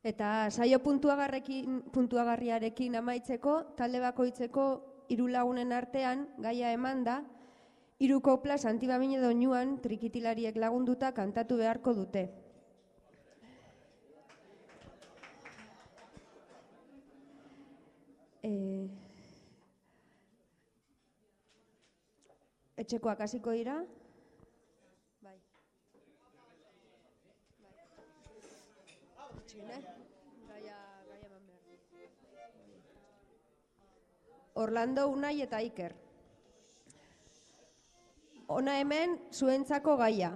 Eta saio puntuagarrekin, puntuagarriarekin amaitzeko, talde bakoitzeko hiru lagunen artean gaia eman da, hiru kopla santibamine doinuan trikitilariek lagunduta kantatu beharko dute. E... Etxekoak hasiko dira. Orlando Unai eta Iker. Ona hemen zuentzako gaia.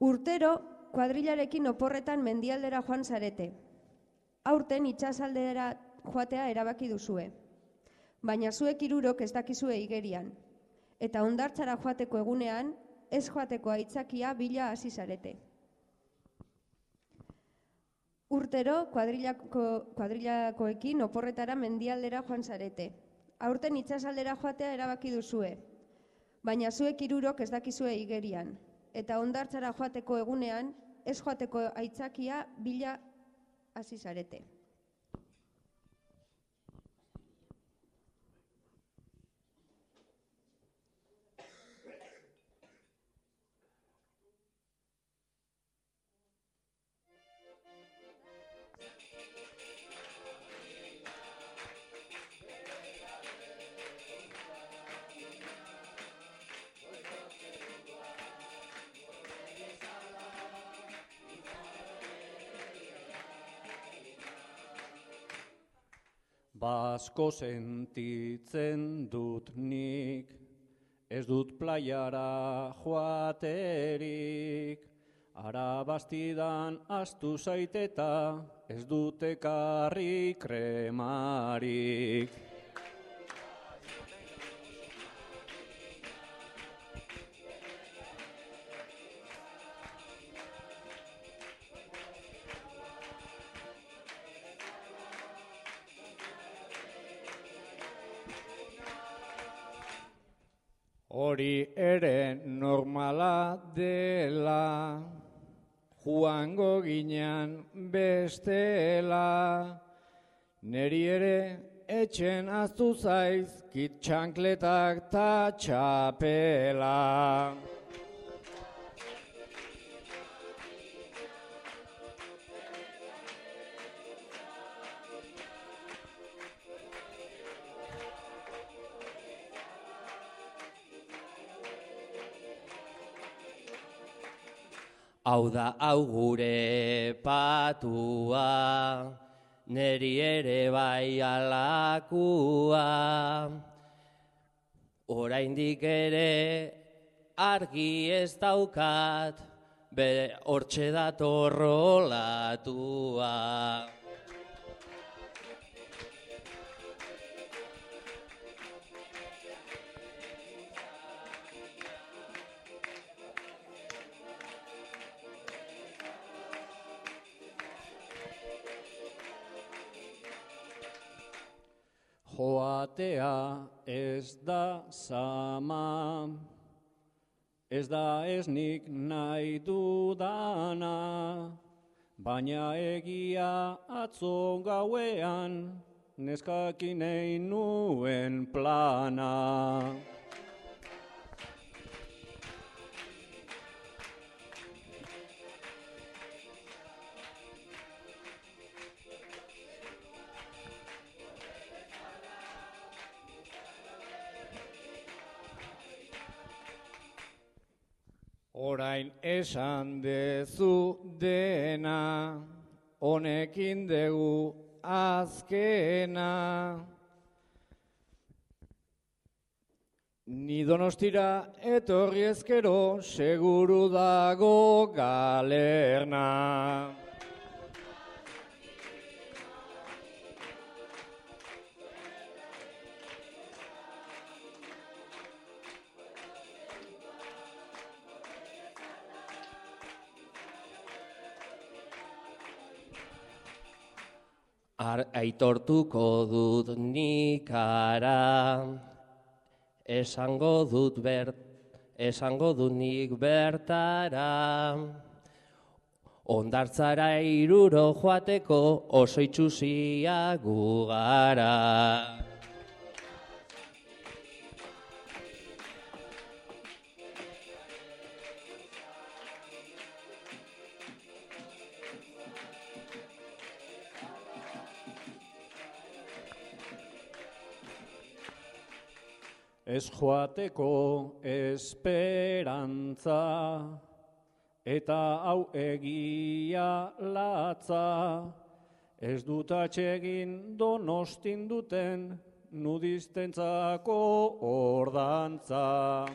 Urtero kuadrilarekin oporretan mendialdera joan zarete. Aurten itsasaldera joatea erabaki duzue. Baina zuek irurok ez dakizue igerian. Eta ondartzara joateko egunean, ez joateko aitzakia bila hasi zarete. Urtero kuadrilako, kuadrilakoekin oporretara mendialdera joan zarete. Aurten itsasaldera joatea erabaki duzue. Baina zuek irurok ez dakizue igerian. Eta ondartzara joateko egunean, ez joateko aitzakia bila hasi zarete. Basko sentitzen dut nik, ez dut playara joaterik, arabastidan astu zaiteta, ez dut ekarri kremarik. Hori ere normala dela, joango ginean bestela, neri ere etxen aztu zaiz, kit txankletak ta txapela. Hau da hau gure patua, neri ere bai alakua. Oraindik ere argi ez daukat, hortxe datorrolatua. Joatea ez da sama, ez da ez nik nahi dudana, baina egia atzo gauean, neskakin egin nuen plana. Orain esan dezu dena, honekin dugu azkena. Ni donostira etorri ezkero, seguru dago galerna. Ar, aitortuko dut nikara, esango dut bert, esango dut nik bertara. Ondartzara iruro joateko oso itxusia gugara. Ez joateko esperantza, eta hau egia latza, ez dut atxegin donostin duten nudistentzako ordantza.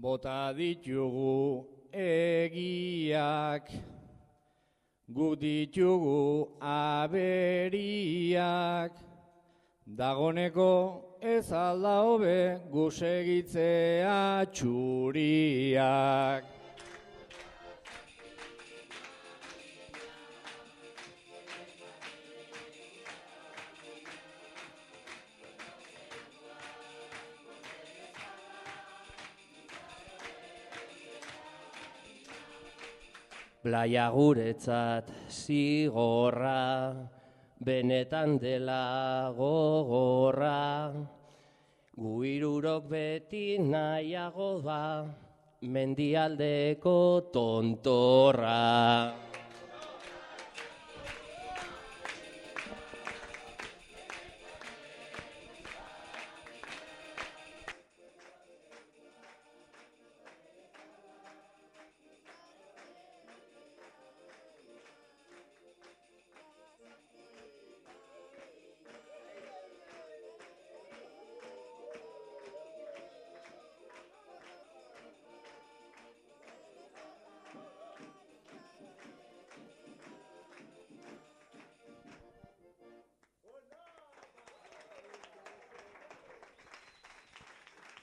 Bota ditugu egiak, gu ditugu aberiak, dagoneko ez alda hobe gu segitzea txuriak. Blaia guretzat zigorra, benetan dela gogorra, gu irurok beti nahiago da, mendialdeko tontorra.